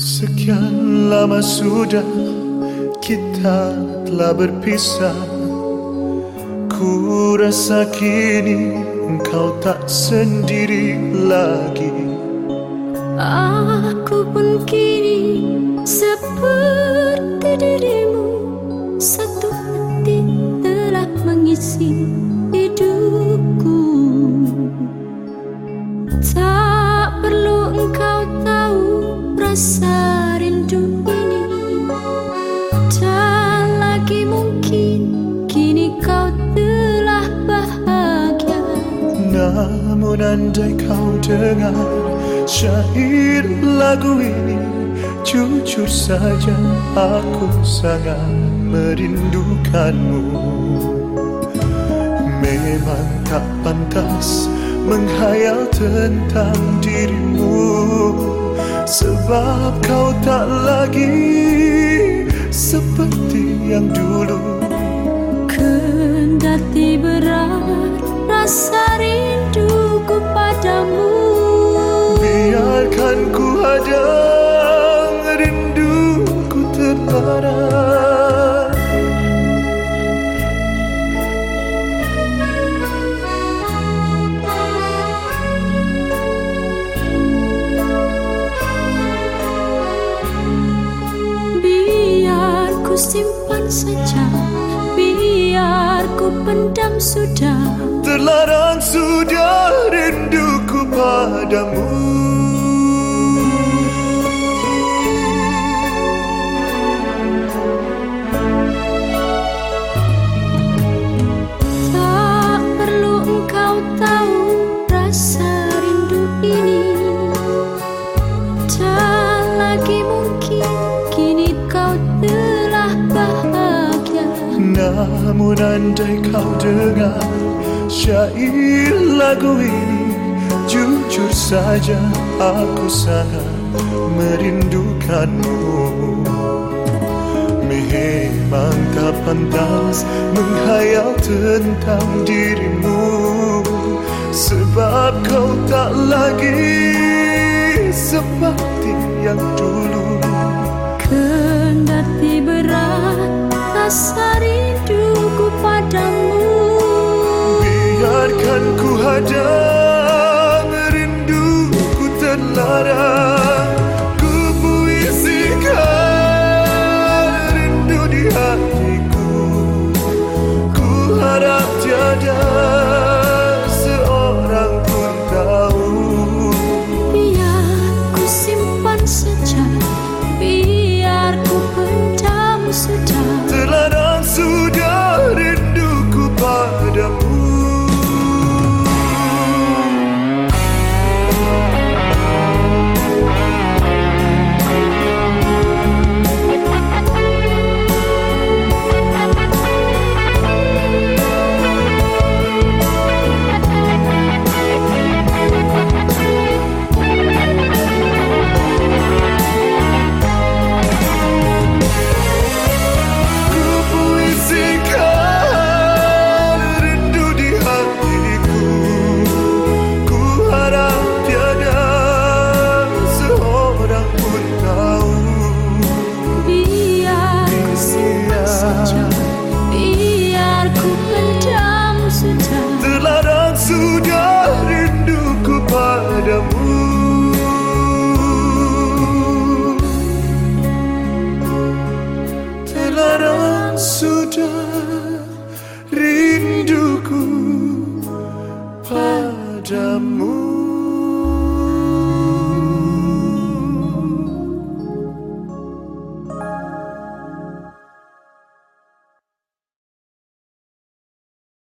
Sekian lama sudah kita telah berpisah. Ku rasa kini engkau tak sendiri lagi. Aku pun kini seperti dirimu. Satu hati telah mengisi hidupku rasa rindu ini. Tak lagi mungkin kini kau telah bahagia. Namun andai kau dengar syair lagu ini Jujur saja aku sangat merindukanmu. Memang tak pantas menghayal tentang dirimu. Sebab kau tak lagi seperti yang dulu. Kendati berat rasa rinduku padamu. Biarkan ku hadang simpan saja. Biar ku pendam sudah. Terlarang sudah rinduku padamu andai kau dengar syair lagu ini Jujur saja aku sangat merindukanmu. Memang tak pantas menghayal tentang dirimu Sebab kau tak lagi seperti yang dulu. Kendati berat rasa rinduku padamu. Biarkan ku hadang rinduku terlarang rinduku padamu